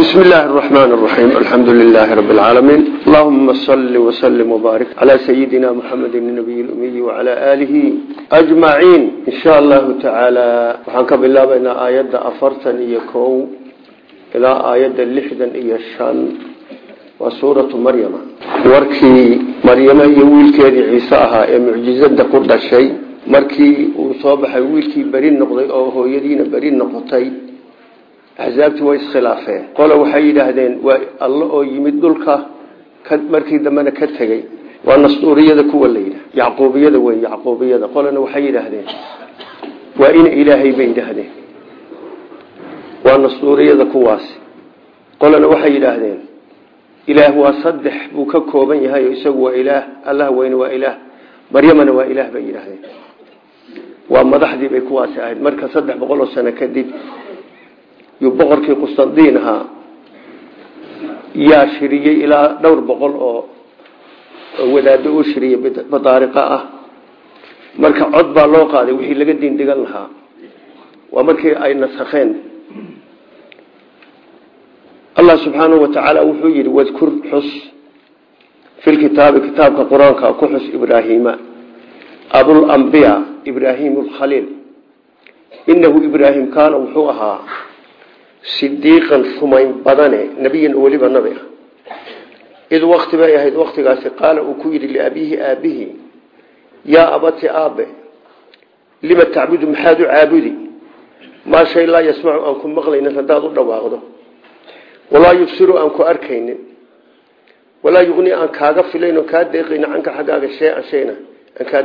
بسم الله الرحمن الرحيم الحمد لله رب العالمين اللهم صل وسلم وبارك على سيدنا محمد النبي الأمي وعلى آله أجمعين إن شاء الله تعالى وحنك بالله بين آيات أفرتن يكو إلى آيات اللحدا إيشان وسورة مريم وركي مريم يويل كيدي عيساها معجزة قرد الشيء markii uu soo baxay wiilkii beri noqday oo hooyadiina beri noqotay axsaabtii way iskhilaafeen qole waxay yidhaahdeen waa alla oo yimid dhulka markii dambena ka tegey waa nasduuriyada kuwa la yidhah yacquubiyada wey yacquubiyada. Qolena waxay yidhaahdeen waa in ilaahay bay yidhaahdeen. Waa nasduuriyada kuwaasi qolena waxay yidhaahdeen ilaah waa saddex buu ka kooban yahay isagu waa ilaah allah weyne waa ilaah maryamana waa ilaah bay yidhaahdeen. Waa madaxdii bay kuwaasi ahayd. Marka saddex boqol oo sano kadib yuu boqorkii qustandiin ahaa yaa shiriyey ilaa dhowr boqol oo wadaado u shiriyey badaariqa ah. Marka cod baa loo qaaday wixii laga diindhigan lahaa. Waa markii ay nasakheen allah subxaanahu watacaala wuxuu yidhi wadkur xus fi lkitaabi kitaabka qur'aanka ku xus ibraahiima abulambiya ibraahim alkhaliil inahu ibraahim kaana wuxuu ahaa sidiiqan rumayn badane nebiyan weliba nabi ah id wakti bay ahayd waktigaasi qaala uu ku yidhi liabiihi aabihi yaa abati aabe lima tacbudu maxaad u caabudi? Maa shay laa yasmacu aan ku maqlaynin haddaad u dhawaaqdo. Walaa yubsiru aan ku arkaynin. Walaa yuqni aan kaaga filayn oo kaa deeqayni canka xaggaaga shay-an shayna aan kaa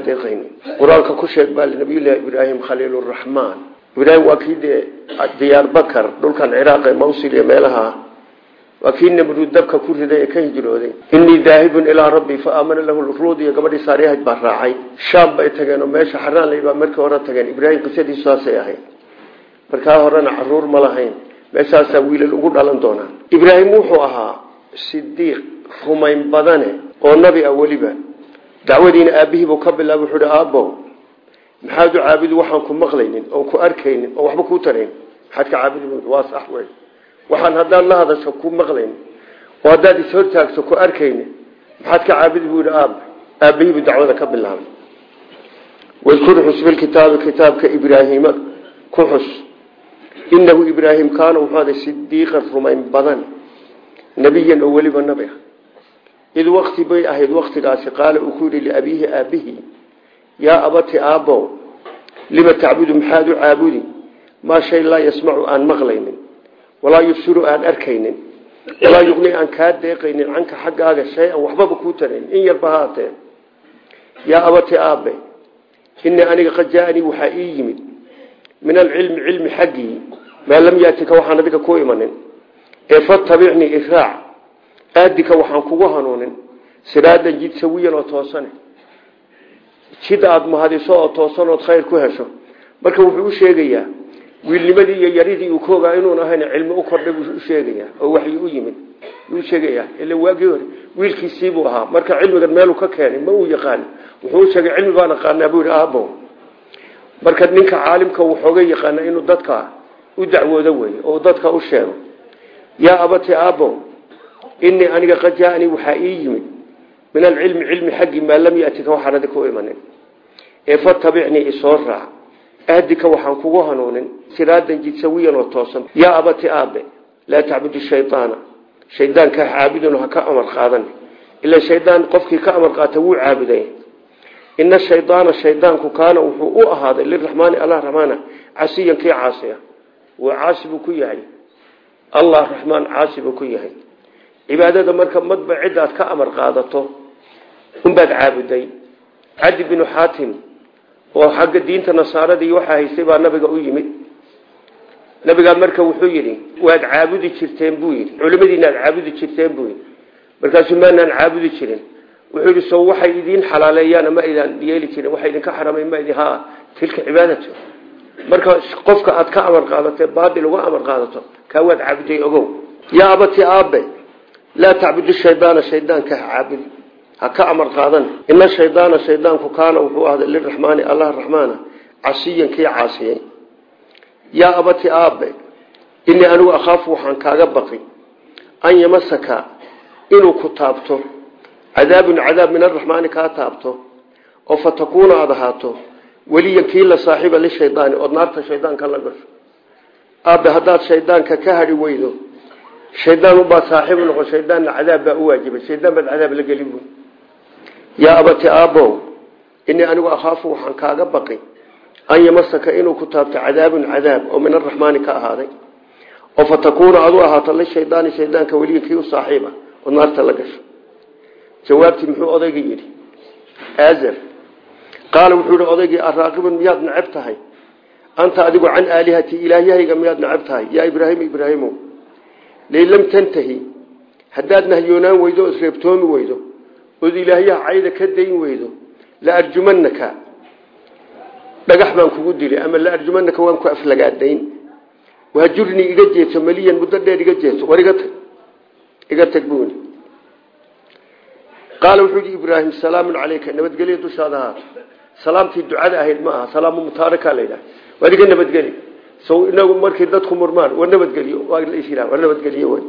ibraahim waa kii dee diyaar bakar dhulkan ciraaq ee mawsil iyo meelaha. Waa kii namruud dabka ku riday ee ka hijrooday. Innii daahibun ilaa rabbii fa aamana lahu ruud iyo gabadhii saaryahayd baa raacay. Shaam bay tageen oo meesha xaraan laybaa markii hore tageen. Ibraahim qisadiisu saasay ahayd. Markaa horena carruur ma lahayn. Meeshaasaa wiilal ugu dhalan doonaan. Ibraahim wuxuu ahaa sidiiq rumayn badane oo nabi ah weliba. Dacwadiina aabihiibuu ka bilaabay wuxuu hi maxaad u caabudi waxaan ku maqlaynin oon ku arkaynin oon waxba kuu tarayn maxaad ka caabudi waa sax wey waxaan haddaad la hadasho ku maqlaynin oo haddaad ishortaagto ku arkaynin maxaad ka caabudi buu yihi aab aabihiibuu dacwada ka bilaabay. Wadkur xus bilkitaabi kitaabka ibraahiima ku xus. Inahu ibraahim kaana wuxuu aday sidiiqan rumayn badan nebiyan oo weliba nabi id wakti bay ahayd waktigaasi qaala uu ku yidhi liabiihi yaa abati aabbow lima tacbudu maxaad u caabudi maa shay laa yasmacu aan maqlaynin walaa yubsiru aan arkaynin walaa yuqni aan kaa deeqaynin canka xaggaaga shay-an waxbaba kuu tarayn in yarba haatee yaa abati aabe inii aniga qad jaaanii waxaa ii yimid min alcilmi cilmi xaggii maa lam yaatika waxaan adiga ku imanin ee fatabicnii iraac aadika waxaan kugu hanuunin siraadan oo toosane jid aada mahadiso oo toosan ood khayr ku hesho. Marka wuxuu u sheegayaa wiilnimadii iyo yaridii uu koogaa inuun ahayn cilmi u kordhay buu u sheegayaa oo waxyi u yimid. U sheegayaa ila waagii hore wiilkiisiibuu ahaa. Marka cilmigan meeluu ka keenay ma uu yaqaan. Wuxuu sheegay cilmi baan aqaanaa buu aabbow marka ninka caalimka wuxooga yaqaana inuu dadka u dacwoodo weeye oo dadka u sheego yaa abati aabbow inii aniga qad jaaanii waxaa ii yimid min alcilmi cilmi xaggii maa lam yatika waxaan adi ku imanin ee fatabicnii isoo raac ahdika waxaan kugu hanuunin siraadan jid sawiyan oo toosan yaa abati aabe laa tacbudu shayaana shaydaanka ha caabudin ha ka amar qaadan ila shaydaan qofkii ka amar qaata wuu caabuday ina shaydaana shaydaanku kaana wuxuu u ahaaday liraxmaani allah raxmaana casiyan kii caasiya waa caasi buu ku yahay allah raxmaan caasi unbaad caabuday. Cadi binu xaatim oo xagga diinta nasaaradii waxaa haystay baa nabiga u yimid. Nabigaa marka wuxuu yidhi waad caabudi jirteen buu yidhi. Culimadiina caabudi jirteen buu yidhi. Markaasuu maanaan caabudi jirin. Wuxuu yidhi waxay idiin xalaaleeyaan ma idaan yeeli jirin waxay idinka xarameen ma idin tilka cibaadatu. Marka qofka aad ka amar qaadato baadil uga amar qaadato kaa waad caabuday ogow. Yaa abati aabe laa tacbudu shaydaana shaydaanka ha caabudi ha ka amar qaadan. Ina shaydaana shaydaanku kaana wuxuu ahday liraxmaani allah raxmaana casiyan kii caasiyey yaa abati aabe inii anigu akhaafu waxaan kaaga baqi. An yamasaka inuu ku taabto. Cadaabun cadaab min araxmaani kaa taabto. Oo fa takuuna aada ahaato. Weliyan kii la saaxiiba lishaydaani ood naarta shaydaanka la gasho. Aabe haddaad shaydaanka ka hadhi weydo shaydaan ubaa saaxiib noqo shaydaanna cadaab baa u waajibay shaydaan yaa abati aabbow inii anigu akhaafu waxaan kaaga baqi an yamasaka inuu ku taabto cadaabun cadaab oo min araxmaani ka ahaaday. Oo fa takuuna aad u ahaato lishaydaani shaydaanka weliyan kii u saaxiiba ood naarta la gasho. Jawaabtii muxuu odayga yidhi? Aazar. Qaala wuxuu yihi odaygii araaqibun miyaad necab tahay? Anta adigu can aalihatii ilaahyahayga miyaad necab tahay? Yaa ibraahim ibraahimow lain lam tantahi haddaad nahyoonaan weydo ood reebtoomi weydo ood ilaahyaha cayda ka dayn weydo la arjumanaka dhagax baan kugu dili ama la arjumanaka waan ku aflagaadayn wahajurnii iga jeeso maliyan muddo dheer iga jeeso war iga tag. Iga tag buuni qaala wuxuu yihi ibraahim salaamun calayka. Nabadgelyo dushaada ahaato salaamtii ducada ahayd ma aha salaamu mutaaraka la yidhaha waad iga nabadgeli. So inagu markay dadku murmaan war nabadgeliyo. Waa la yidhaha war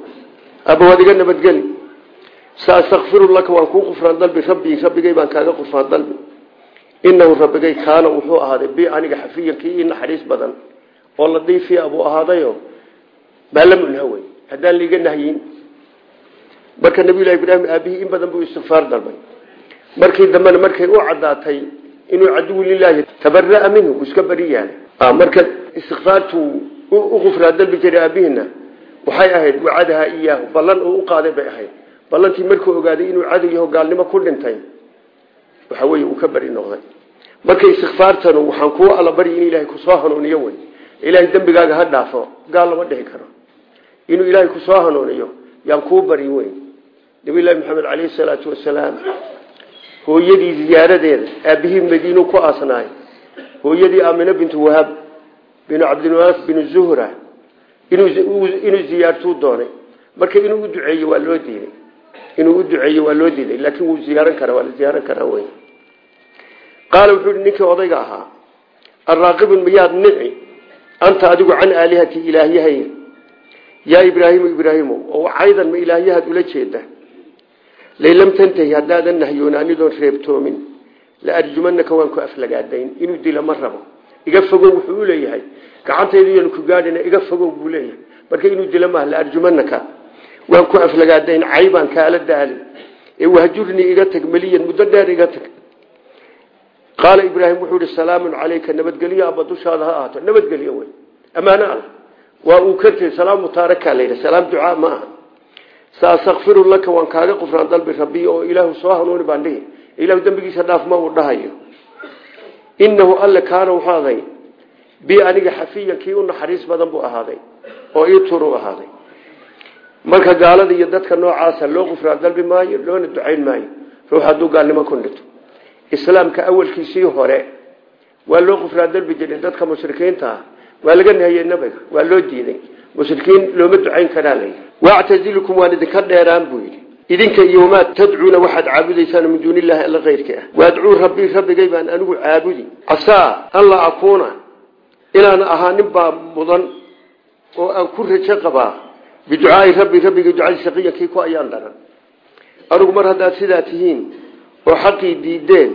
saastakfiru laka waan kuu qufraan dalbi rabbii rabbigay baan kaaga qufraan dalbi. Inahu rabbigay kaana wuxuu ahaaday bi aniga xafiyan kii ii naxariis badan. Oo ladiifiya buu ahaadayo baalamunha wey. Haddaan liiga nahyin. Marka nabiyullahi ibraahim aabihii in badan buu istikfaar dalbay. Markii dambena markay u caddaatay inuu caduwu lilaahi tabaraa minhu iska beri yahay. Marka istikfaartuu u qufraa dalbi jiray aabihiina waxay ahayd wacadaha iyaahu ballan uu u qaaday bay ahayd ballantii markuu ogaaday inuu cadow yaho gaalnimo ku dhintay waxa weye uu ka beri noqday. Marka istikfaartanu waxaan kuu alla bari in ilaahay ku soo hanuuniyo wey ilaahay dembigaaga ha dhaafo gaal lama dhihi karo. Inuu ilaahay ku soo hanuuniyo yaan kuu bari weyn. Nabiylahi maxamed caleyhi salaatu wasalaam hooyadii ziyaaradeeda aabihii madiinu ku aasnaay. Hooyadii aamine bintu wahaab binu cabdilwaaf binu zuhra inuu ziyaartuu doonay. Marka inuu u duceeye waa loo diiday inuu u duceeye waa loo diiday laakiin wuu ziyaaran karaa waa la ziyaaran karaa wey qaala wuxuu hi ninkii odayga ahaa araaqibun miyaad nici anta adigu can aalihati ilaahyahay yaa ibraahimu ibraahimu oo caydan ma ilaahyahaad ula jeeda? Lain lam tantahi haddaadan nahyoonanidoon reebtoomin la arjumanaka waan ku aflagaadayn inuu dila ma rabo. Iga fogow wuxuu u leeyahay gacantaydu yan ku gaadhina iga fogow buu leeyahay. Marka inuu dila maaha la arjumanaka waan ku aflagaadayn caybaan kaala daalin. Ee wahjurnii iga tag meliyan muddo dheer iga tag. Qaala ibraahim wuxuu ihi salaamun calayka nabadgelyo aba dushaada ha ahaato. Nabadgelyo wey ammaano al waa uu kartay salaam mutaaraka la salaam ducaa ma aha. Laka waan kaaga qufraan dalbi rabbi oo ilaahu soo hanuuni baan dhihi. Dembigiisa dhaaf ma uu dhahayo. Oo ii turu ahaaday marka gaalada iyo dadka noocaasa loo qufraan dalbi maayo loona ducayn maayo ruux hadduu gaalnimo ku dhinto islaamka awalkiisii hore waa loo qufraan dalbi jiray dadka mushrikiinta ah. Waa laga nahiyey nabiga waa loo diiday. Mushrikiin looma ducayn karaa la wactazilukum waan idinka dheeraan buu yidhi. Idinka iyo wamaa tadcuuna waxaad caabudaysaan min duuni illahi alla keyrka ah. Waadcuu rabbii rabbigay baan anigu caabudi. Casaa an la akuuna inaan ahaa nin baa mudan oo aan ku rajo qabaa biducaai rabbi rabbigay ducadiisa qiyankii ku ayaan daran anigu mar haddaad sidaa tihiin oo xaqii diideen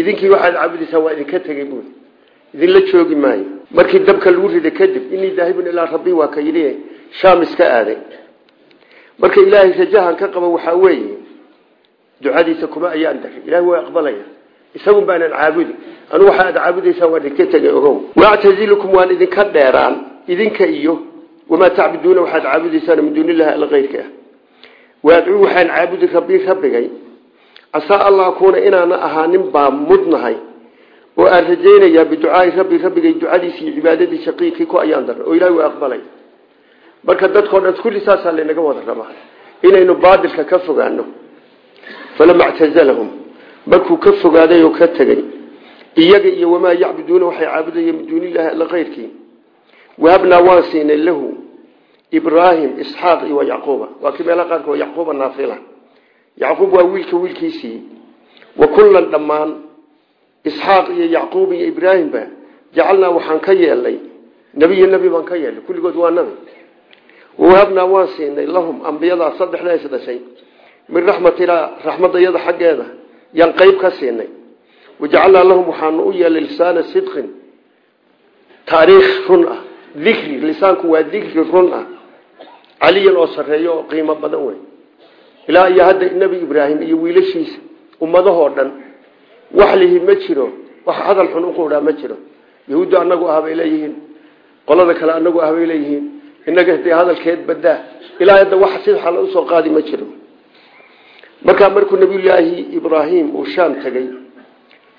idinkii waxaad caabudaysaan waa idinka tegey buui idinla joogi maayo. Markii dabka lagu riday kadib inii daahibun ilaa rabbi waa ka yidhi shaam iska aaday. Marka ilaahay rajahan ka qaba waxaa weeye ducadiisa kuma ayaan daray ilahay waa aqbalaya. Isagun baanan caabudi. Anu waxa aad caabudaysaan waan idinka tegay ogow. Wactazilukum waan idinka dheeraan. Idinka iyo wamaa tacbuduuna waxaad caabudaysaan min duuni illahi alla keyrka ah waadcuu waxaan caabudi rabbi rabbigay casaa alla akuuna inaana ahaanin baa mudnahay oo aan rajaynayaa biducaai rabbi rabbigay ducadiisa iyo cibaadadiisa qiinkii ku ayaan daray oo ilahay waa aqbalay marka dadkao dhan kulli saasaa laynaga wada rabaa inaynu baadilka ka fogaano falama ctazalahum markuu ka fogaaday oo ka tegey iyaga iyo wamaa yacbuduuna waxay caabudayeen min wahabnaa waan siinay lahu ibraahim isxaaq iyo yacquuba waa kii meelaha qaarkood yacquuba naafila yacquub waa wiilka wiilkiisii. Wa kullan dhammaan isxaaq iyo yacquub iyo ibraahimba jacalnaa waxaan ka yeelnay. Nebiyo nebi baan ka yeelnay. Kulligood waa nabi wahabnaa waan siinay lahum ambiyadaa saddexda is dhashay min raxmatinaa raxmadayada xaggeeda yaan qeyb ka siinay. Wajacalnaa lahum waxaanu u yeelay lisaana sidqin taariikh run ah dikri lisaanku waa dikri run ah. Caliyan oo sarreeyo oo qiimo badan wey ilaa iyo hadda nebi ibraahim iyo wiilashiisa ummadahoo dhan wax lihi ma jiro wax hadal xun uquudhaa ma jiro. Yahuuddu anagu ah bay leeyihiin. Qolada kale anagu ah bay leeyihiin. Inaga dee hadalkeed badaa ilaa hadda wax si xala u soo qaadi ma jiro. Markaa markuu nabiyulaahi ibraahim uu shaam tegey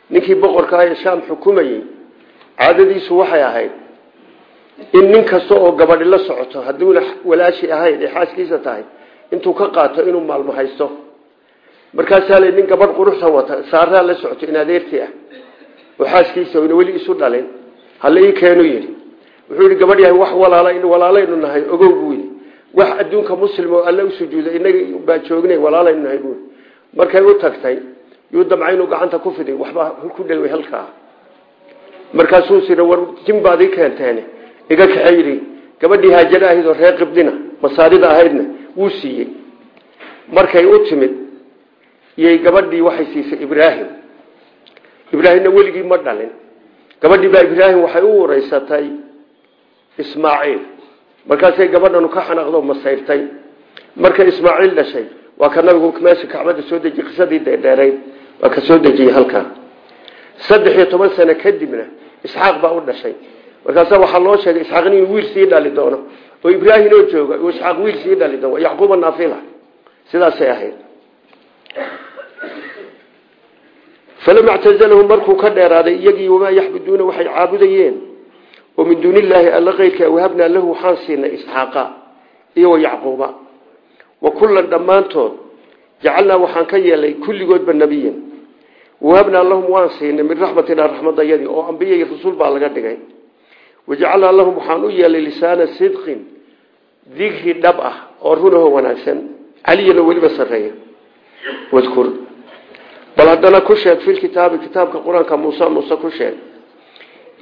ninkii boqorka ah caadadiisu waxay ahayd in nin kasta oo gabadhi la socoto hadduuna walaashi ahayn ee xaaskiisa tahay intuu ka qaato inuu maalmo haysto. Markaasaa le nin gabadh quruxsan wata saaraa la socoto in adeertii ah. Oo xaaskiisa oyna weli isu dhalin. Hala ii keenu yidhi. Wuxuu yidhi gabadh yahay wax walaal walaalaynu nahay ogow buu wax adduunka muslim oo alle u sujuuda inaga baa joognay walaalaynu nahay buui markay u tagtay yuu damca inuu gacanta ku fiday waxbaa ku dhaway halkaa. Markaasuu sira war jin baad iga kaxe yidhi gabadhii haajare ahayd oo reer qibdina masaarida ahaydna wuu siiyey. Markay u timid iyay gabadhii waxay siisay ibraahim. Ibraahimna weligii ma dhalin. Gabadhii baa ibraahim waxay u wareysatay ismaaciil. Markaasay gabadhanu ka xanaaqdo masayrtay markay ismaaciil dhashay waa ka nabigu meesha kacbada soo dejiyey qisadii dheerdheerayd waa ka soo dejiyey halkaa saddex iyo toban sano kadibna isxaaq baa u dhashay markaasa waxaa loo sheegay isxaaq inuu wiil sii dhali doono oo ibraahim oo jooga uu isxaaq wiil sii dhali doono yacquuba naafila sidaasay ahayd. Falama ictazalahum markuu ka dheeraaday iyagii wamaa yaxbuduuna waxay caabudayeen. Oo min duuni illaahi alla keyrka lahu waxaan siinay isxaaqa iyo wa yacquuba. Wa kullan dhammaantood jacalnaa waxaan ka yeelay kulligoodba nebiyan wahabnaa lahum waan siinay min raxmatinaa raxmadayadii oo ambiya iyo rasuul baa laga dhigay wajacalnaa lahum waxaan u yeelay lisaana sidqin dikri dhab ah oo runahoo wanaagsan. Caliyan oo weliba sarreeya. Wadkur. Bal haddana ku sheeg fi kitaabi kitaabka qur'aanka muuse muuse ku sheeg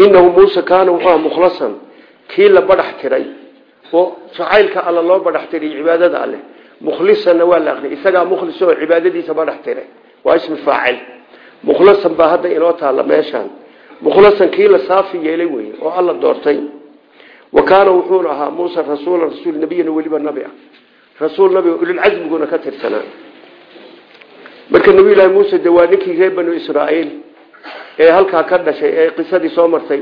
inahu muuse kaana wuxuu mukhlasan. Kii la badhax tiray oo jacaylka alla loo badhax tiray cibaadada alleh mukhlisanna waa la aqriyay isagaa mukhlis oo cibaadadiisa badhax tiray. Waa ismi faacil. Mukhlasan inoo taalla mukhlasan kii la saafi yeelay weye oo alla doortay. Wa kaana wuxuuna ahaa muuse rasuulan rasuul nabiyana weliba nabi ah. Rasuul nabi ulilcasmiguna ka tirsanaa. Marka nabiyullaahi muuse de waa ninkii reer banu israa'iil ee halkaa ka dhashay ee qisadii soo martay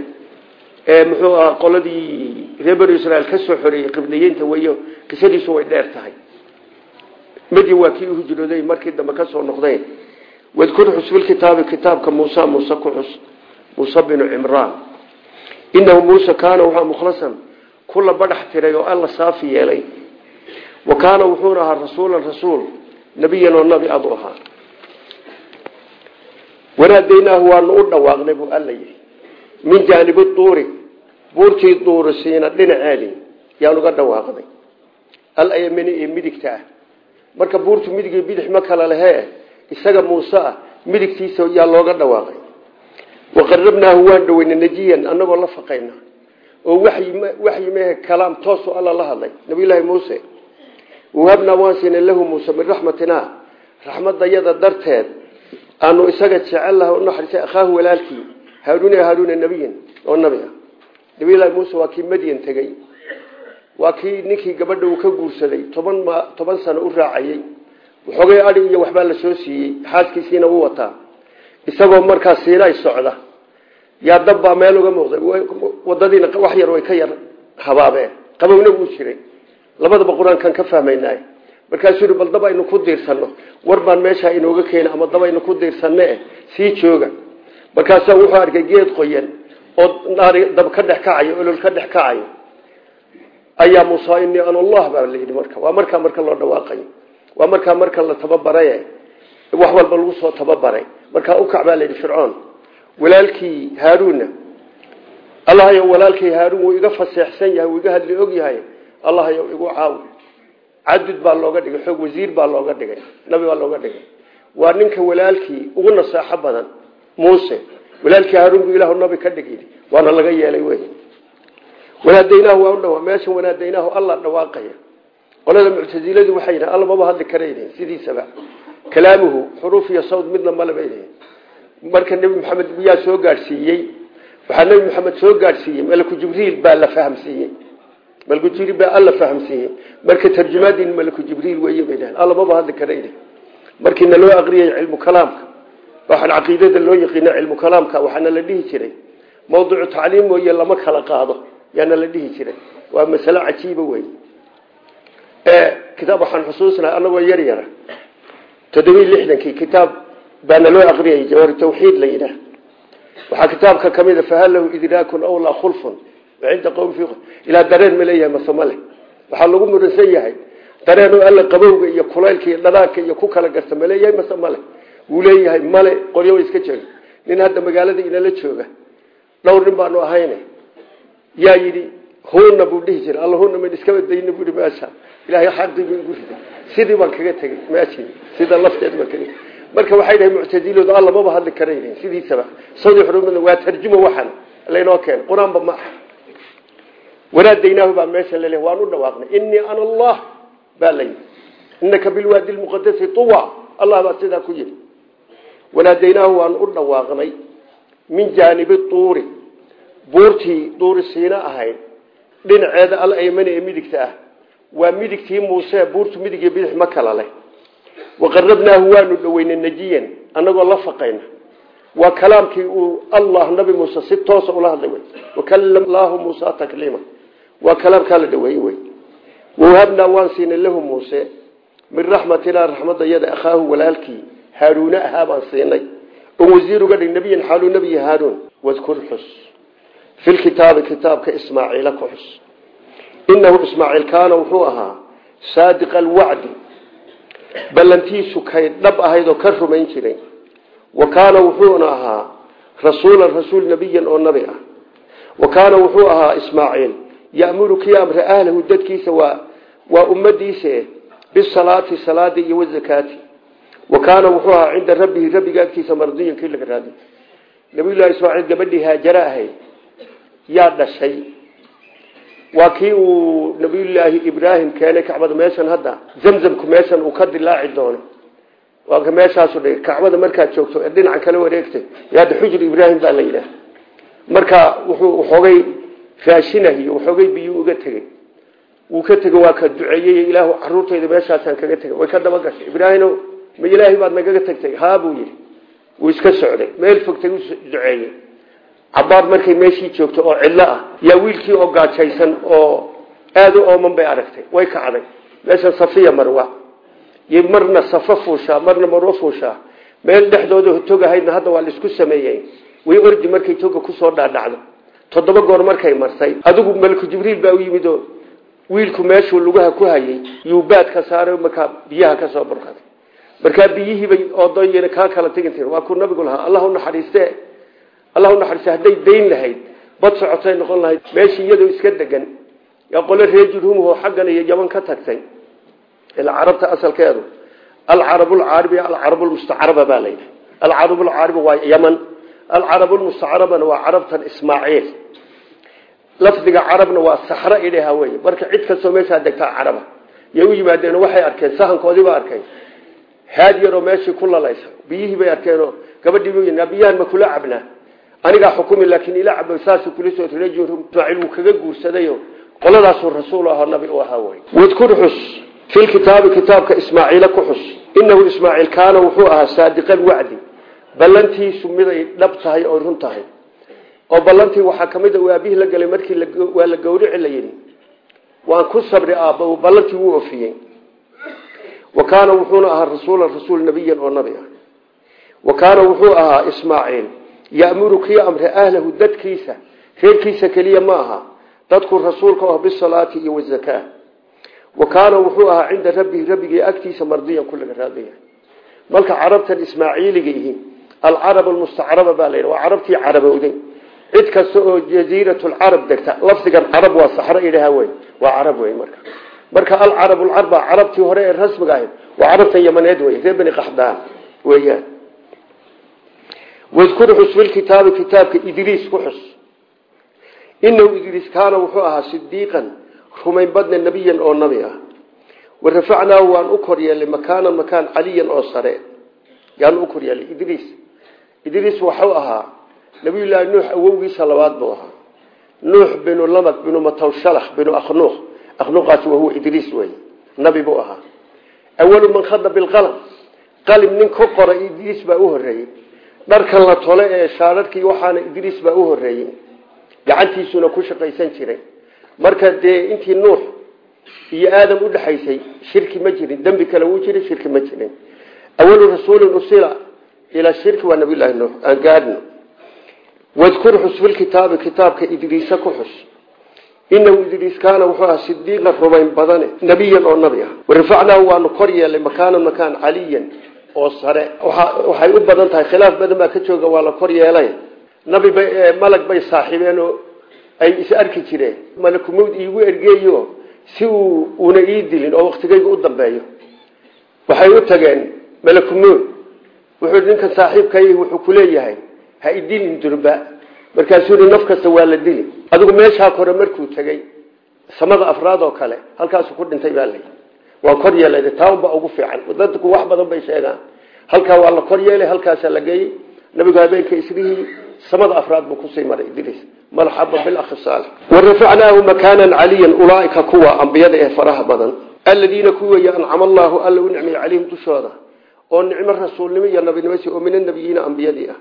ee muxuu aha qoladii reer banu israiil ka soo xoreeyey qibdiyiinta weyo qisadiisu way dheer tahay. Madi waa kii uhujrooday markii dambe ka soo noqdeen wadkur xus filkitaabi kitaabka muuse binu cimraan inahu muuse kaana waxaa mukhlasan kula badhax tiray oo alla saafi yeelay. Wa kaana wuxuuna ahaa rasuulan rasuul nebiyan oo nabi adu ahaa. Wanaadaynaahu waanu u dhawaaqnay buu alla yihi min jaanibi duuri buurtii duuri siina dhinaceedii yaan uga dhawaaqnay. Alyamini iyo midigta ah. Marka buurtu midig iyo bidix ma kala lehee isaga muuse ah midigtiisa looga dhawaaqay waqarabnaahu waan dhaweynay najiyan anagoo la faqayna. Oo waxyi mehe kalaam toosu alla la hadlay. Nabiyulaahi muuse. Wahabnaa waan siinay lahu muuse min raxmatinaa raxmadayada darteed aanu isaga jecel laha unaxariisay akhaahu walaalkii haaruun haaruuna nebiyan oo nabi ah. Muuse waa kii madyan tegey waa kii ninkii gabadha uu ka guursaday toban toban sano u raacayey waxoogay adi iyo waxbaa la soo siiyey xaaskiisiina u wataa. Isagoo markaa siinay socda yaa dabbaa meel uga muuqday. Wadadiina wax yar way ka yar habaabeen. Qabowna wuu jiray. Labadaba qur'aankan ka fahmaynaay markaasuu yidhi bal dab aynu ku diirsano war baan meeshaa inooga keena ama dab aynu ku diirsanne sii jooga. Markaasaa wuxuu arkay geed qoyan oo dab ka dhex kacayo olol ka dhex kacayo ayaa muuse ini an allah baa layidhi marka. Waa markaa marka loo dhawaaqayo waa markaa marka la tababaray wax walba lagu soo tababaray. Markaa ukac baa layidhi fircoon walaalkii haaruunna allahayo walaalkii haaruun wuu iga faseexsan yahay wuu iga hadli og yahay. Allahayo igu caawi cadud baa looga dhigay xoog wasiir baa looga dhigay nabi baa looga dhigay. Waa ninka walaalkii ugu naseexo badan muuse. Walaalkii haaruun buu ilaahu nabi ka dhigi waana laga yeelay wey wanaadaynaahu waa u dhawa meesha wanaadaynaahu alla dhawaaqaya. Qolada muctasiladu waxay yidhahan alla maba hadli karayne sidiisaba. Kalaamuhu xuruuf iyo sawd midna male marka nebi maxamed yaa soo gaadhsiiyey? Waxaa nebi maxamed soo gaadhsiiyey malaku jibriil baa la fahamsiiyey. Malaku jibriil baa alla fahamsiiyey. Marka tarjumaadiin malaku jibriil weeye bay alla maba hadli karayne markiina loo aqriyay cilmu kalaamka waxaan caqiidada loo yaqiina cilmu kalaamka waxaana la dhihi jiray. Mawduucu tacliim mooye lama kala qaado yaana la dhihi jiray. Waa masalo cajiiba wey kitaab waxaan xusuusnahay anagoo yar yara. Toddobiyi lixdankii baana loo aqriyay jawahir tawxiid la yidhaah. Waxaa kitaabka ka mid a fahal lahu idraakun aw laa khulfun cinda qowm ilaa dareen ma leeyahay mase male waxaa lagu muransan yahay dareen oo alla qabowga iyo kulaylka iyo dhanaanka iyo ku kala garta ma leeyahay mase male wuu leeyahay male qolyo way iska jooga. Nin hadda magaalada inala jooga dhowr nin baanu ahayne. Yaa yidhi huna buu dhihi jira alla huna man iskaba dayna bui meesha igu sida lafteed baan kaga marka waxay dhahay muctaziladu alla maba hadli karaynin sidiisaba. Sawdi xurumada waa tarjumo waxan. Laynoo keen. Qur'aanba ma aha. Wanaadaynaahu baa meesha lale waan u dhawaaqnay. Inii ana allah baa la yidhi. Inaka bilwaadi lmuqadasi tuwa. Allah baa sidaa ku yidhi. Wanaadaynaahu waan u dhawaaqnay min jaanibi tuuri. Buurtii duuri siina ahayd. Dhinaceeda alaymani ee midigta ah. Waa midigtii muuse buurtu midig bidix ma kala leh waqarabnaahu waanu dhoweynay najiyan anagoo la faqayna waa kalaamkii uu allah nabi muuse si toosa ula hadlay wey wakalam laahu muusa takliima waa kalaamkaa la dhaweeyey wey wahabnaa waan siinay lahu muuse min raxmatinaa raxmadayada akhaahu walaalkii haaruune ahaa baan siinay oo wasiir uga dhig nabiyan xaalu nabiy haaruun wadkur xus fi kitaabi kitaabka ballantiisu kay dhab ahayd oo ka rumayn jiray. Wa kaana wuxuuna ahaa rasuulan rasuul nebiyan oo nabi ah. Wa kaana wuxuu ahaa ismaaciil. Ya'muru kii amra ahlahu dadkiisa waa waa ummadiise bisalaati salaada iyo wazakaati wa kaana wuxuu ahaa cinda rabbihi rabbiga agtiisa mardiyan kii laga raadiy nabiyullahi ismaaciil gabadhii haajara ahayd yaa dhashay waa kii uu nabiyullaahi ibraahim keenay kacbada meeshan hadda zamzamku meeshan uu ka dilaaci doono. Waa meeshaasu dhig kacbada markaad joogto ee dhinaca kala wareegtay. Hadda xujur ibraahim baa la yidhaah marka wuxuu waxoogay raashinahiyo waxoogay biyuu uga tegey. Wuu ka tegey waa ka duceeyey ilaahu caruurtayda meeshaasaan kaga tegay way ka daba gashay. Ibraahino ma ilaahay baad nagaga tagtay cabaar markay meeshii joogto oo cidlo ah yaa wiilkii oo gaajaysan oo aada u ooman bay aragtay way kacday. Meeshan safiya marwa. Iyo marna safo fuushaa marna marwo fuushaa. Meel dhexdooda tog ahaydna hadda waa la isku sameeyey. Way ordi markay toga ku soo dhaadhacdo. Toddoba goor markay martay adigu malku jibriil baa u yimid oo wiilku meeshuu lugaha ku hayay yuu baad ka saaray markaa biyaha ka soo burkaday markaa biyihiibay oodoyena kaa kala tegin tir waa kuu nabigu lahaa allah u allah unaxariista hadday dayn lahayd bad socotay noqon lahayd meeshii iyadoo iska degan yaa qole reejurhumho xaggan iyo yaman ka tagtay ila carabta asalkeedu alcarabulcaaribi alcarabulmustacaraba baa layidhi alcarabulcaaribi waa yaman alcarabulmustacarabana waa carabtan ismaaciil. Lafdiga carabna waa saxro idhaha wey marka cid kastoo meeshaa degtaa caraba yay u yimaadeen waxay arkeen sahankoodiiba arkay haad yaroo meeshii ku lalaysa biyihii bay arkeenoo gabadhii biyahan ma kula anigaa xukumi laakiin ila cabo saasuu kula soo rajul ismaaciil wuu kaga guursadayo. Qoladaasuu rasuul ahoo nabi u ahaa wey wadkur xus fi kitaabi kitaabka ismaaciila ku xus. Inahu ismaaciil kaana wuxuu ahaa saadiqa alwacdi ballantiisu miday dhab tahay oo run tahay. Oo ballantii waxaa ka mid a aabihii la galay markii waa la gawrici waan ku sabri aabba ballantii wuu ofiyey. Wa kaana wuxuuna ahaa rasuulan rasuul nabiyan oo nabi ah. Wa wuxuu ahaa ismaaciil ya'muru kii amre ahlahu dadkiisa reerkiisa keliya ma aha. Dadku rasuulka oh bisalaati iyo wazakaa wa kaana wuxuu ahaa cinda rabbihi rabbigii agtiisa mardiyan ku laga raadaya marka carabtan ismaaciiliga ihi alcarab almustacraba baa layidhi waa carabtii carabowday. Cid kasta oo jaziiratulcarab degta lafdigan carab waa saxro idhaha wey waa carab wey marka. Marka alcarab lcarba carabtii hore ee wadkur xus filkitaabi kitaabka idriis ku xus inahu idriis kaana wuxuu ahaa sidiiqan rumayn badne nebiyan oo nabi ah wa rafacnaahu waan u kor yeelay makaanan makaan caliyan oo sare yaan u kor yeelay idriis idriis waxuu ahaa nabiyullaahi nuux awowgiisa labaad buu ahaa nuux binu lamad binu matawshalakh binu akhnuuq akhnuuqaasi wahuwa idriis wey nabi buu ahaa awalu man khada bilqalam dharkan la tole ee shaararkii waxaana idriis baa u horeeyey gacantiisuna ku shaqaysan jiray. Marka dee intii nuux iyo aadam udhexaysay shirki ma jirin. Dembi kale wuu jiray shirki ma jirin. Awalu rasuulin usila ilaa shirki waa nabiyullaahi nuux. Aan gaadhno. Wadkur xus filkitaabi kitaabka ku xus. Inahu idriis kaana wuxuu ahaa sidiiqan rumayn badane nebiyan oo nabi ah. Waanu kor yeelay makaanan makaan caliyan oo sare. Waxay u badan tahay khilaaf badan baa ka jooga waa la kor yeelay. Nabi bay malag bay saaxiibeen oo ay is arki jireen. Malakumawd iigu ergeeyo si uu una ii dilin oo waktigayga u dambeeyo. Waxay u tageen malakumawd wuxuu ninkan saaxiibkay wuxuu kuleeyahay ha idilin durba. Markaasuu i naf kasta waa la dili adigu meeshaa kore markuu tegey samada afraad oo kale halkaasu ku dhintay baa lay waa kor yeelay taanba ugu fiican. Dadku wax badan bay sheegaan. Halkaa waa la kor yeelay halkaasaa la geeyey nabigu habeenka isrihii samada afraad buu ku sii maray idriis marxaba bilakhi saalix. Warafacnaahu makaanan caliyan ulaaika kuwa ambiyada ee faraha badan. Aladiina kuway ancama allaahu alla u nicmay calayhim dushooda. Oo nicmo rasuulnimo iyo nabinimasi oo min anabiyiina ambiyadii ah.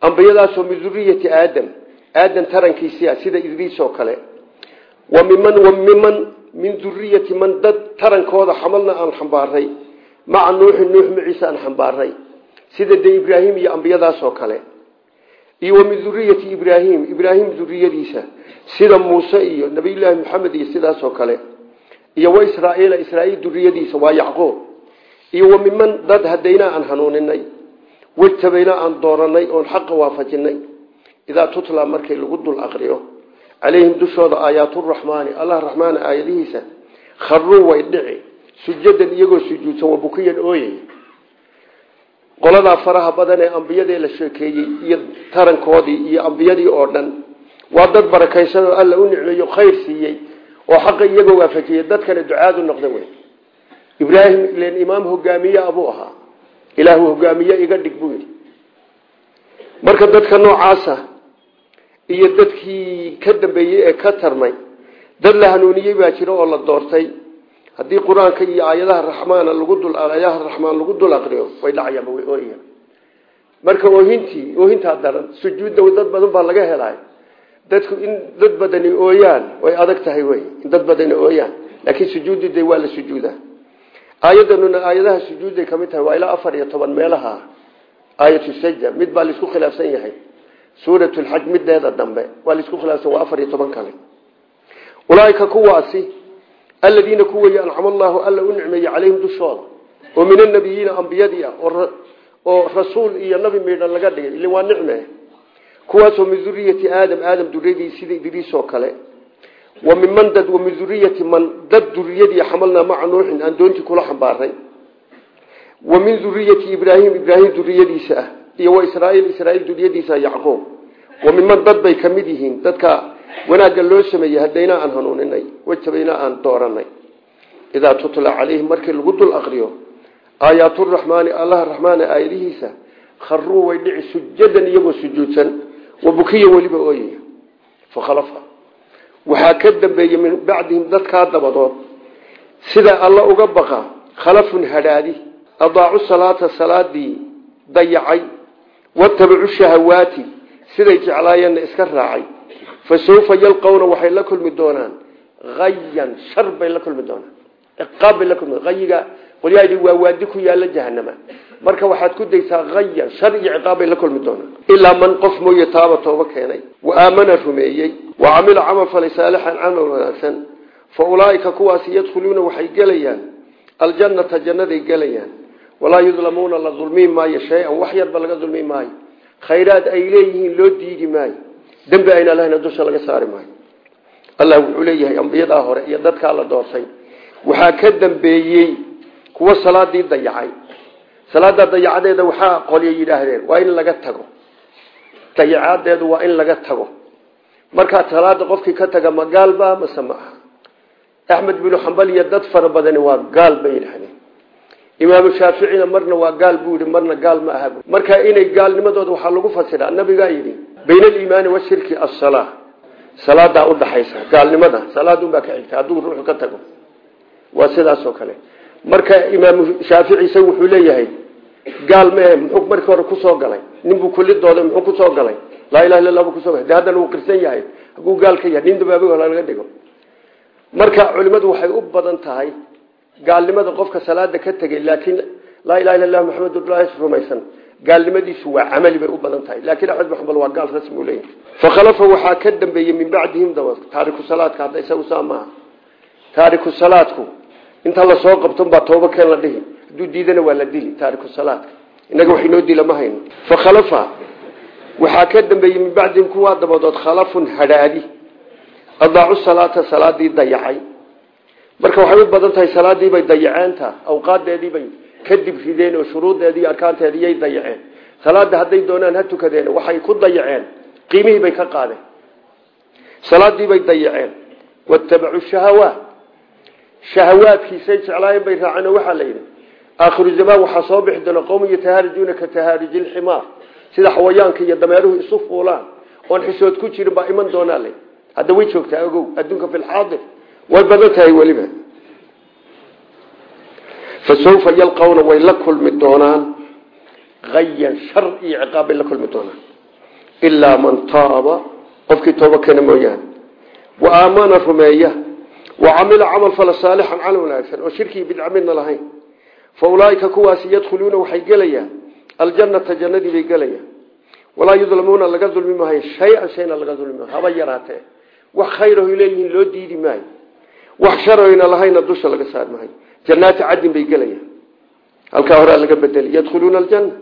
Ambiyadaasoo min duriyati aadam. Aadam tarankiisia sida idriis oo kale wa miman wa miman min duriyati man dad tarankooda xamalna aan xambaaray maca nuuxin nuux maciise aan xambaaray sida dee ibraahim iyo ambiyadaasoo kale. Iyo wa min duriyati ibraahim ibraahim duriyadiisa sida muuse iyo nabiyullaahi maxamed iyo sidaasoo kale. Iyo wa israaiila israaiil duriyadiisa waa yacquub. Iyo wa miman dad hadaynaa aan hanuuninay wajtabaynaa aan dooranay oon xaqa waafajinay. Idaa tutla markay lagu dul aqriyo calayhim dushooda aayaaturaxmaani allah raxmaana aayadihiisa kharuu way dhici. Sujadan iyagoo sujuudsan wabukiyan ooyey. Qoladaa faraha badan ee ambiyadee la sheekeeyey iyo tarankoodii iyo ambiyadii oo dhan waa dad barakaysan oo alla u nicmeeyo khayr siiyey oo xaqa iyagoo waafajiyey. Dadkana ducaadu noqda wey ibraahim ilen imaam hogaamiye abuu ahaa. Ilaahu hogaamiye iga dhig buu yidhi. Marka dadka noocaasa iyo dadkii ka dambeeyey ee ka tarmay. Dad la hanuuniyey baa jira oo la doortay. Haddii qur'aanka iyo aayadaha raxmaana lagu dul aayadaha raxmaan lagu dul aqriyo way dhacayaanba way ooyayaan marka oohintii oohintaa daran sujuudda dad badan baa laga helay. Dadku in dad badani ooyaan way adag tahay wey in dad badani ooyaan. Laakiin sujuuddu de waa la sujuuda aayadanuna aayadaha sujuudday ka mid tahay waa ilaa afar iyo toban meelaha aayatu sajda mid baa la isku khilaafsan yahay suurat lxaj mideeda dambe waa la isku khilaafsan waa afar iyo toban kale. Ulaaika kuwaasi aladiina kuway ancama allaahu alla u nicmeeyey calayhim dushooda oo min anabiyiina ambiyadii ah oo rasuul iyo nabi miidhan laga dhigay ili waa nicme. Kuwaasoo min duriyati aadam aadam duriyadii sida idriis oo kale. Wa minman dad wa min duriyati man dad duriyadii xamalnaa maca nuuxin aan doontii kula xambaaray wa min duriyati ibraahim ibraahim duriyadiisa ah iyo wa israaiil israaiil duriyadiisa yacquub wa minman dad bay ka mid yihiin dadka wanaagga loo sameeyey hadaynaa aan hanuuninay wajtabaynaa aan dooranay. Idaa tutla calayhim markii lagu dul aqriyo aayaaturaxmaani allaha raxmaana aayadihiisa kharuu way dhici sujadan iyagoo sujuudsan wa bukiya weliba ooyaya fakhalafa waxaa ka dambeeyey min bacdihim dadkaa dabadood. Sida alla uga baqa khalafun hadhaadi adaacu salaata salaadii dayacay watabacu shahawaati siday jeclaayeenna iska raacay. Fa sawfa yalqawna waxay la kulmi doonaan. Hayan shar bay la kulmi doonaan. Ciqaab bay la kulmi hayiga qolyahaydii waa waadi ku yaalla jahanama marka waxaad ku daysaa hayan shar iyo ciqaab bay la kulmi doonaan. Ilaa man qof mooye taaba tooba keenay wa aamana rumeeyey wa camila camal falay saalixan camal wanaagsan fa ulaaika kuwaasi yadkhuluuna waxay gelayaan. Aljannata jannaday gelayaan walaa yudlamuuna la dulmi maayo shay-an wax yarba laga dulmi maayo. Khayraad ay leeyihiin loo diidi maayo. Dembi ayna lahayna dusha laga saari maayo. Allah wuxuu leeyahay ambiyadaa hore iyo dadkaa la doortay waxaa ka dambeeyey kuwa salaadii dayacay. Salaada dayacadeeda waxaa qolya yidhaahdeen waa in laga tago. Dayacadeedu waa in laga tago. Markaa salaada qofkii ka taga ma gaalba mase ma aha axmed binu xambal iyo dad fara badani waa gaal bay imaamu shaaficina marna waa gaal buu yihi marna gaal ma aha marka inay gaalnimadooda waxaa lagu fasiraa nabigaa yidhi bayna aliimaani washirki asala salaadaa udhaxaysa gaalnimada salaadunbaa ka xigta hadduu ruuxu ka tago. Waa sidaasoo kale. Marka imaamu shaafici wuxuu leeyahay gaal mee muxuu markii hore ku soo galay? Ninbuu kulidooday muxuu ku soo galay? Laa ilaha illa bu kuso de haddana uu qirsan yahay hadduu gaal yahay nin dabaabi hore laga dhigo. Marka culimadu waxay u badan tahay gaalnimada qofka salaada ka tegay laakiin laa ilaha illa maxamedulahi rumaysan gaalnimadiisu waa camali bay u badan tahay. Laakiin axmed maxamed waa gaal rasmi leeyahy fakhalafa waxaa ka dambeeyey min bacdihim daba taariku salaadka hadda isagu saa taariku salaadku inta la soo qabton baa tooba keen la dhihi hadduu diidana waa la dili taariku salaadka. Innaga wax inoo dila ma hayno. Fakhalafa waxaa ka dambeeyey min bacdihim kuwaa dabadood khalafun hadhaadi adaacu salaata salaadii dayacay marka waxay u badan tahay salaadiibay dayaceenta awqaadeediibay kadib rideen oo shuruudeedii arkaanteediyay dayaceen. Salaada hadday doonaan ha tukadeen waxay ku dayaceen. Qiimihii bay ka qaadeen. Salaadiibay dayaceen. Watabacu shahawaat shahawaadkiisay jeclaayeen bay raaceen oo waxaa la aakhiru zamaan waxaa soo bixi doona yatahaarijuuna ka tahaariji lximaar sida xawayaanka iyo dameeruhu isu fuulaan oon xisood ku jirin baa iman doonaa hadda way joogtaa ogow. Adduunka fi lxaadir way badan tahay weliba. Fasawfa yalqawna way la kulmi doonaan. Ayan shar iyo ciqaab bay la kulmi doonaan. Ilaa man taaba qofkii tooba keena mooyaane. Wa aamana rumeeya. Wa camila camal fala saalixan camal wanaagsan. Oo shirkii bidca midna lahayn. Fa ulaaika kuwaasi yadkhuluuna waxay gelayaan. Aljanata jannadii bay gelayaan. Walaa yudlamuuna laga dulmi maayo shay-an shayna laga dulmi wax sharoyna lahayna dusha laga saar maayo jannaati cadnin bay gelayaan. Halkaa horaa laga bedeli. Yadkhuluuna aljanna.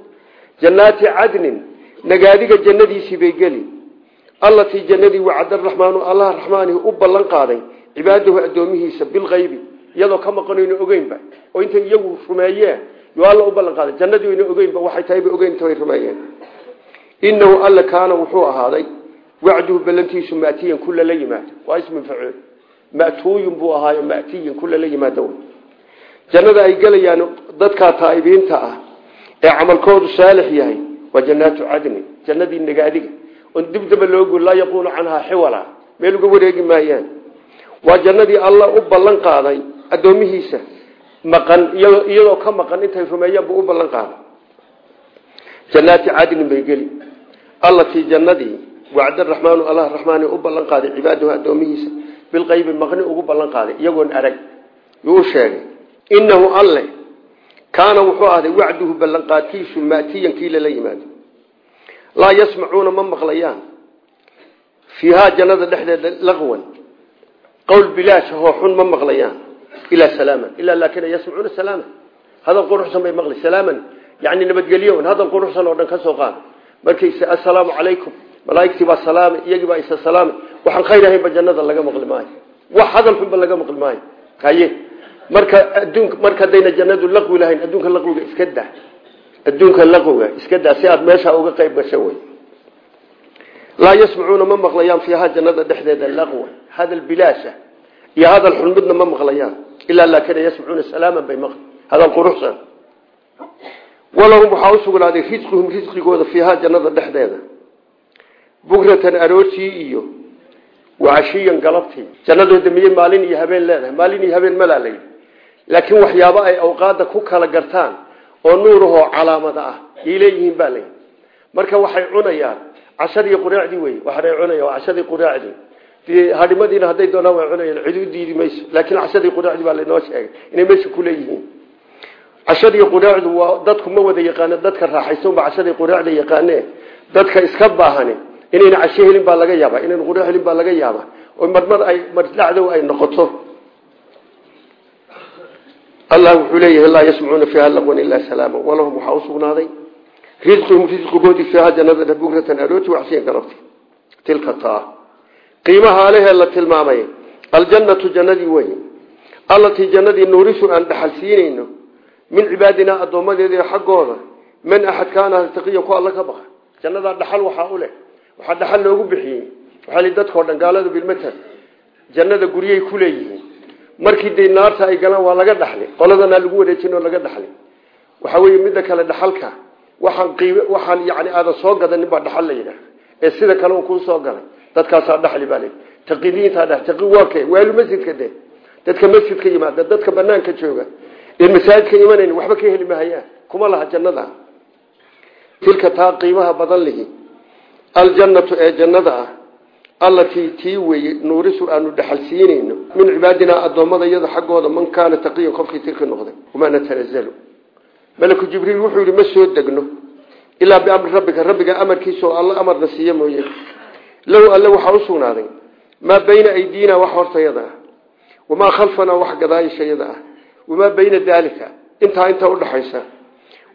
Jannaati cadnin nagaadiga jannadiisii bay geli. Allatii jannadii wacada raxmaanu allah raxmaanihi u ballan qaaday cibaadahu addoomihiisa bilkaybi iyadoo ka maqanayna ogeynba oo intay iyagu rumeeyeen yo u ballan qaaday. Jannadii wayna ogeynba waxay tahayba ogeynta way rumeeyeen. Alla kaana wuxuu ahaaday wacduhu ballantiisu matiyan kula la yimaado. Waa matuuyun buu ahaayo matiyan kula la yimaado. Jannada ay gelayaan dadkaa taa'ibiinta ah ee camalkoodu saalix yahay waa jannaatu cadni jannadii nagaadiga oon dibdaba loogu laa yaquunu canhaa xiwala meel uga wareegi maayaan. Waa jannadii alla u ballan qaaday addoomihiisa maqan iyadoo ka maqan intay rumeeyaan buu u ballan qaaday. Jannaati cadnin bay geli. Allatii jannadii wacda raxmaanu allah raxmaani u ballan qaaday cibaadahu addoomihiisa bilqaybi maqni ugu ballan qaaday iyagoon arag. Yuu sheegay inahu alle kaana wuxuu ahday wacduhu ballanqaadkiisu maatiyan kii lala yimaado. Laa yasmacuuna ma maqlayaan. Fiihaa jannada dhexdeeda laqwan qowl bilaasha hoo xun ma maqlayaan. Ilaa salaaman ilaa laakina yasmacuuna salaaman. Hadal quruxsan bay maqli salaaman yani nabadgelyo hadal quruxsan oo dhan ka soo qaad. Markayse assalaamu calaykum malaaigtii baa salaamay iyagii baa isa salaamay waxaan khayr ahaynba jannada laga maqli maayo. Wax hadal xunba laga maqli maayo. Haye marka adduunka marka hadayna jannadu laqwi lahayn adduunka laqwiga iska daa. Adduunka laqwiga iska daa si aad meesha uga qayb gasho wey laa yasmacuuna ma maqlayaan fiihaa jannada dhexdeeda laqwa hadal bilaasha iyo hadal xun midna ma maqlayaan. Ilaa laakina yasmacuuna salaaman bay maqli hadal quruxsan walahum waxaa usugnaaday risquhum risqigooda fiihaa jannada dhexdeeda. Bugratan aroortii iyo wacashiyan galabtii jannadooda miyey maalin iyo habeen leedahay maalin iyo habeen malaalay laakiin waxyaabo ay awqaada ku kala gartaan oo nuurahoo calaamada ah yay leeyihiin baa lay marka waxay cunayaan cashadii quraacdii wey waxaanay cunayaan waa cashadii quraacdii hadhimadiina hadday doonaan way cunayaan cid u diidi mayso laakiin cashadii quraacdii baa laynoo sheegay inay meesha ku leeyihiin cashadii quraacdu waa dadku ma wada yaqaano dadka raaxaysanba cashadii iska baahani inayna casho helin baa laga yaaba inayna qura baa laga yaaba oo marmar ay mardhacdow ay noqoto. Allah wuxuu leeyahay laa yasmacuuna fiiha laqwan ilaa salaama walahum waxaa usugnaaday risquhum risqigoodii fiiha jannada bugratan arooti waxsiyan galabti tilka taa. Qiimaha alehee la tilmaamay aljannatu jannadii wey allatii jannadii nuurisu aan dhaxal siinayno min cibaadinaa addoommadeeda xaggooda man axad kaana taqiya ku alla ka baqa. Jannadaa dhaxal waxaa u leh waxaa dhaxal loogu bixiyey. Waxaa dadkao dhan gaalada bilmatan. Jannada guryay ku leeyihiin. Markii dee naarta ay galaan waa laga dhaxli qoladanaa lagu wareejin oo laga dhaxli waxaa weeye midda kale dhaxalka waxaan qiib waxaan yani aadan soo gadanin baa dhaxal la yidhaah ee sida kale un kuu soo galay. Dadkaasaa dhaxli baa le taqidiintaa dha taqi waa masjidka de dadka masjidka yimaada dadka banaanka jooga. Ee masaajidka imanayn waxba ka heli mahayaan. Kuma laha jannada. Tilka taa qiimaha badan lihi aljannatu ee jannada ah allatii tii weye nuurisu aanu dhaxal siinayno min cibaadinaa addoommada iyada xaggooda man kaana taqiyan qofkii tirka noqday wamaa natanazalu. Malaku jibriil wuxuu yidhi ma soo degno ilaa biamri rabbika rabbiga amarkiisa oo alla amarna siiye mooye. Low alle waxaa u sugnaaday maa bayna aydiina wax hortayada ah wamaa khalfanaa wax gadaayashayada ah wamaa bayna daalika intaa intaa udhaxaysa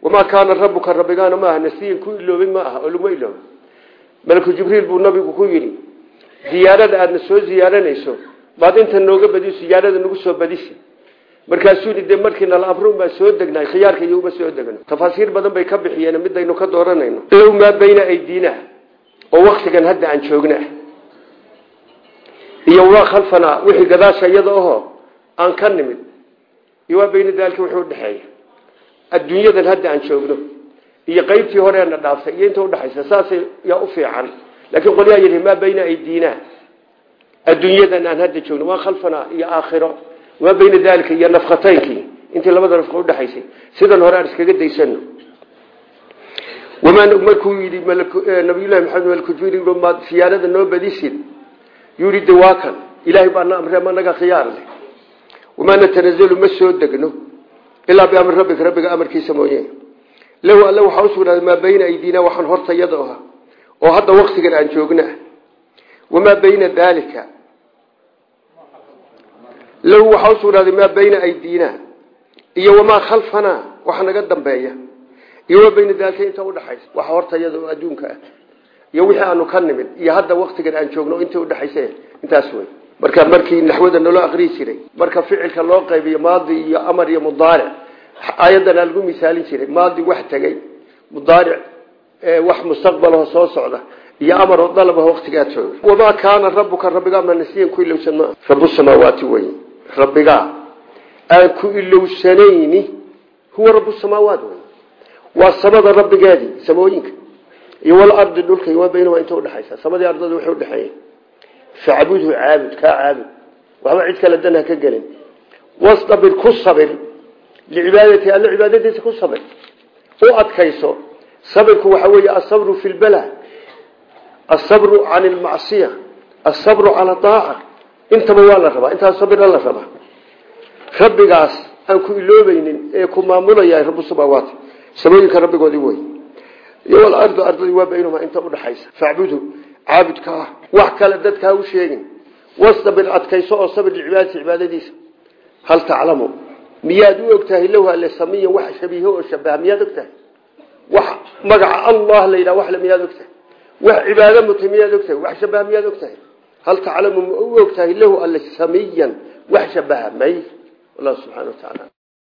wamaa kaana rabuka rabbigaana maaha nasiyan ku iloobay ma aha oo laguma ilooba malaku jibriil buu nabigu ku yidhi ziyaarada aadna soo ziyaaranayso baad inta nooga badi ziyaarada nagu soo badisi. Markaasuu yidhi dee markii nala amrun baa soo degnay khiyaarka iyo uma soo degno. Tafaasiir badan bay ka bixiyeen midaynu ka dooranayno. Low maa bayna aydiina oo waktigan hadda aan joogna iyo waa khalfanaa wixii gadaasha iyada ahoo aan ka nimid. Iyo waa bayna daalika wuxuu udhexeeya adduunyadan hadda aan joogno iyo qaybtii horeena dhaaftay iyo inta udhexaysa saasay yaa u fiican. Laakiin qolyaa yidhi maa bayna aydiina adduunyadan aan hadda joogno waa khalfanaa iyo aakhiro. Waa bayna daalika iyo nafkataynkii intii labada nafka udhexaysay sidan hore aan iskaga daysano wamaa markuu yidhi nabiyullahi maxamed malkujiri maad siyaarada noo badisid? Yii de waa kan ilaahay baana amre ma naga khiyaar leh. Wamaa natanazalu ma soo degno ilaa biamri rabbika rabbiga amarkiisa mooye lahu alle waxaa usugnaaday maa bayna aydiina waxaan hortayada ah oo hadda waktigan aan joogna wamaa bayna daalika? Lahu waxaa usugnaaday maa bayna aydiina? Iyo wamaa khalfanaa waxa naga dambeeya. Iyo waa bayna daalika inta udhaxaysa waxa hortayada oo adduunka ah. Iyo wixii aanu ka nimid iyo hadda waktigan aan joogno inta udhexaysa intaas wey marka markii naxwada naloo aqrii jiray marka ficilka loo qaybiyo maadi iyo amar iyo mudaaric aayadana lagu misaalin jiray maadi wax tegey mudaaric wax mustaqbalaho soo socda iyo amar oo dalaba waktigaa jooga. Wamaa kaana rabuka rabbigaa ma nasiyan ku ilowsan ma rabu samaawaati wey rabbigaa ku ilowsanayni huwa rabu samaawaat wey waa samada rabbigeedii samooyinka. Iyo walardi dhulka waa baynahuma inta udhexaysa samadii ardada waxay udhexeeyen facbudhu caabud kaa caabud. Waxba cid kale dan ka gelin. Wastabir ku sabir licibaadati alla cibaadadiisa ku sabir u adkayso sabirku waxa weeye asabru fi lbala asabru can lmacsiya asabru cala aaca intaba waa la rabaa intaas sabira la rabaa rabbigaas aan ku iloobaynin ee ku maamulaya rabu samaawaat samooyinka rabbigoodii wey iyo walardu ardadii waa baynahuma inta udhaxaysa facbudhu caabudka ah wax kale dadkaa u sheegin wastabir adkayso oo sabir licibaadati cibaadadiisa hal taclamu miyaad u ogtahay low alle samiyan wax shabiiho oo shabaha miyaad ogtahay? Wax magaca allah la yidhaha waxle miyaad ogtahay? Wax cibaado mutay miyaad ogtahay? Wax shabaha miyaad ogtahay? Hal taclamu ma u ogtahay lahu alle samiyan wax shabaha may? Wallahu subxana wa tacaala